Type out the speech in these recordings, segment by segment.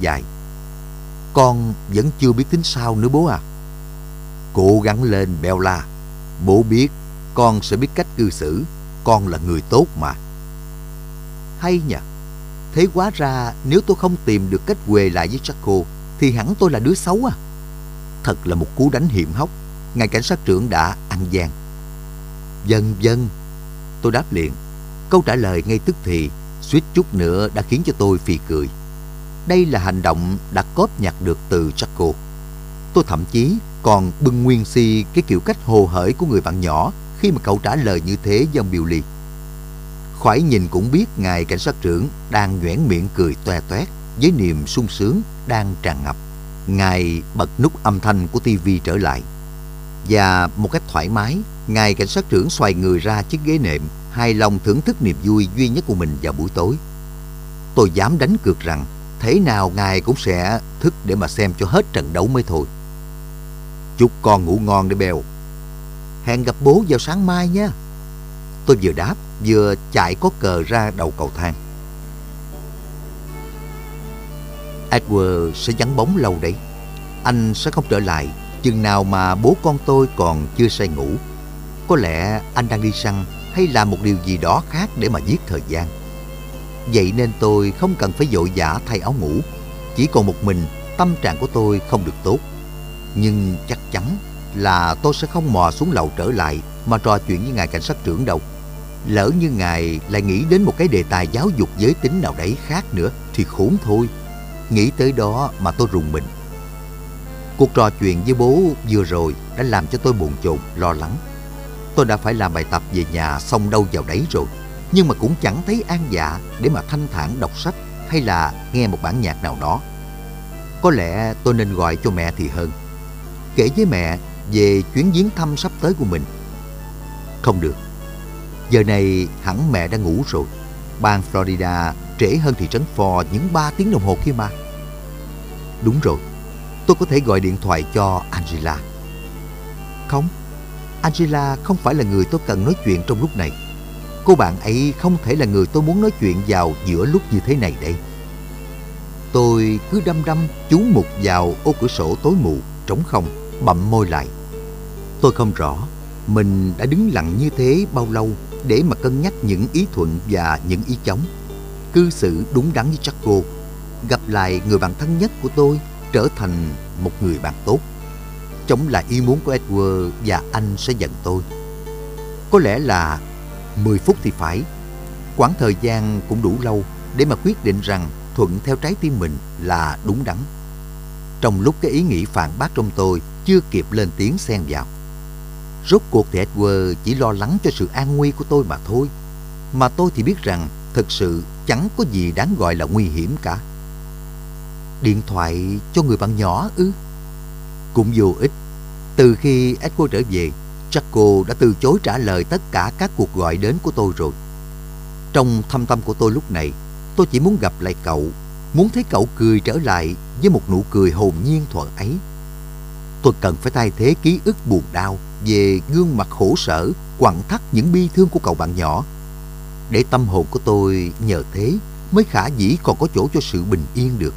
dài. Con vẫn chưa biết tính sao nữa bố à. Cố gắng lên Bella. Bố biết con sẽ biết cách cư xử. Con là người tốt mà. Hay nhỉ? Thế quá ra nếu tôi không tìm được cách quề lại với Jaco thì hẳn tôi là đứa xấu à. Thật là một cú đánh hiểm hóc. Ngài cảnh sát trưởng đã ăn gian. Dân dân. Tôi đáp liền. Câu trả lời ngay tức thì, suýt chút nữa đã khiến cho tôi phì cười. Đây là hành động đã cóp nhặt được từ Jaco. Tôi thậm chí còn bưng nguyên si cái kiểu cách hồ hởi của người bạn nhỏ khi mà cậu trả lời như thế với ông Billy. Khỏi nhìn cũng biết ngài cảnh sát trưởng đang nhoẻn miệng cười toe toét với niềm sung sướng đang tràn ngập. Ngài bật nút âm thanh của tivi trở lại. Và một cách thoải mái, ngài cảnh sát trưởng xoay người ra chiếc ghế nệm, hài lòng thưởng thức niềm vui duy nhất của mình vào buổi tối. Tôi dám đánh cược rằng thế nào ngài cũng sẽ thức để mà xem cho hết trận đấu mới thôi. Chúc con ngủ ngon đi bèo. Hẹn gặp bố vào sáng mai nha. Tôi vừa đáp, vừa chạy có cờ ra đầu cầu thang. Edward sẽ vắng bóng lâu đấy. Anh sẽ không trở lại chừng nào mà bố con tôi còn chưa say ngủ. Có lẽ anh đang đi săn hay làm một điều gì đó khác để mà giết thời gian. Vậy nên tôi không cần phải vội vã thay áo ngủ. Chỉ còn một mình, tâm trạng của tôi không được tốt. Nhưng chắc chắn là tôi sẽ không mò xuống lầu trở lại mà trò chuyện với ngài cảnh sát trưởng đâu. Lỡ như ngài lại nghĩ đến một cái đề tài giáo dục giới tính nào đấy khác nữa thì khốn thôi. Nghĩ tới đó mà tôi rùng mình. Cuộc trò chuyện với bố vừa rồi đã làm cho tôi buồn chồn, lo lắng. Tôi đã phải làm bài tập về nhà xong đâu vào đấy rồi. Nhưng mà cũng chẳng thấy an dạ để mà thanh thản đọc sách hay là nghe một bản nhạc nào đó. Có lẽ tôi nên gọi cho mẹ thì hơn. Kể với mẹ về chuyến viếng thăm sắp tới của mình. Không được. Giờ này hẳn mẹ đã ngủ rồi. Bang Florida trễ hơn thị trấn Ford những 3 tiếng đồng hồ kia mà. Đúng rồi, tôi có thể gọi điện thoại cho Angela. Không, Angela không phải là người tôi cần nói chuyện trong lúc này. Cô bạn ấy không thể là người tôi muốn nói chuyện vào giữa lúc như thế này đây. Tôi cứ đăm đăm chú mục vào ô cửa sổ tối mù, trống không, bậm môi lại. Tôi không rõ mình đã đứng lặng như thế bao lâu để mà cân nhắc những ý thuận và những ý chống. Cư xử đúng đắn với Jaco, gặp lại người bạn thân nhất của tôi trở thành một người bạn tốt. Chống lại ý muốn của Edward và anh sẽ giận tôi. Có lẽ là 10 phút thì phải. Quãng thời gian cũng đủ lâu để mà quyết định rằng thuận theo trái tim mình là đúng đắn. Trong lúc cái ý nghĩ phản bác trong tôi chưa kịp lên tiếng xen vào. Rốt cuộc thì Edward chỉ lo lắng cho sự an nguy của tôi mà thôi. Mà tôi thì biết rằng thực sự chẳng có gì đáng gọi là nguy hiểm cả. Điện thoại cho người bạn nhỏ ư? Cũng vô ích. Từ khi Edward trở về, Jaco đã từ chối trả lời tất cả các cuộc gọi đến của tôi rồi. Trong thâm tâm của tôi lúc này, tôi chỉ muốn gặp lại cậu, muốn thấy cậu cười trở lại với một nụ cười hồn nhiên thuận ấy. Tôi cần phải thay thế ký ức buồn đau về gương mặt khổ sở, quặn thắt những bi thương của cậu bạn nhỏ. Để tâm hồn của tôi nhờ thế mới khả dĩ còn có chỗ cho sự bình yên được.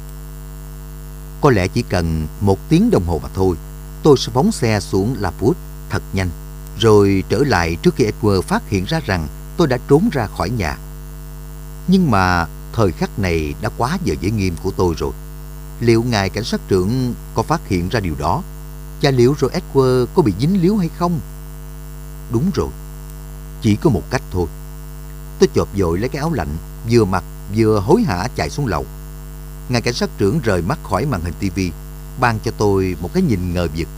Có lẽ chỉ cần một tiếng đồng hồ mà thôi, tôi sẽ phóng xe xuống Lafoot thật nhanh, rồi trở lại trước khi Edward phát hiện ra rằng tôi đã trốn ra khỏi nhà. Nhưng mà thời khắc này đã quá giờ giới nghiêm của tôi rồi. Liệu ngài cảnh sát trưởng có phát hiện ra điều đó? Và liệu rồi Edward có bị dính líu hay không? Đúng rồi, chỉ có một cách thôi. Tôi chộp dội lấy cái áo lạnh, vừa mặc vừa hối hả chạy xuống lầu. Ngài cảnh sát trưởng rời mắt khỏi màn hình tivi, ban cho tôi một cái nhìn ngờ vực.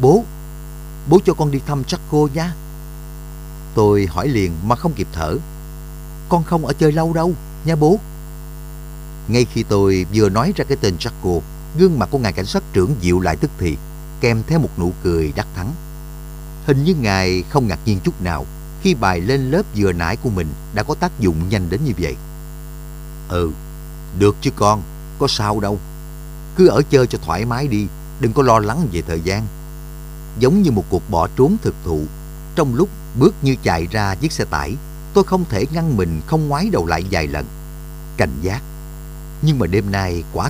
Bố, bố cho con đi thăm Jaco nha. Tôi hỏi liền mà không kịp thở. Con không ở chơi lâu đâu, nha bố. Ngay khi tôi vừa nói ra cái tên Jaco, gương mặt của ngài cảnh sát trưởng dịu lại tức thì, kèm theo một nụ cười đắc thắng. Hình như ngài không ngạc nhiên chút nào khi bài lên lớp vừa nãy của mình đã có tác dụng nhanh đến như vậy. Ừ, được chứ con, có sao đâu. Cứ ở chơi cho thoải mái đi, đừng có lo lắng về thời gian. Giống như một cuộc bỏ trốn thực thụ, trong lúc bước như chạy ra chiếc xe tải, tôi không thể ngăn mình không ngoái đầu lại vài lần. Cảnh giác. Nhưng mà đêm nay quả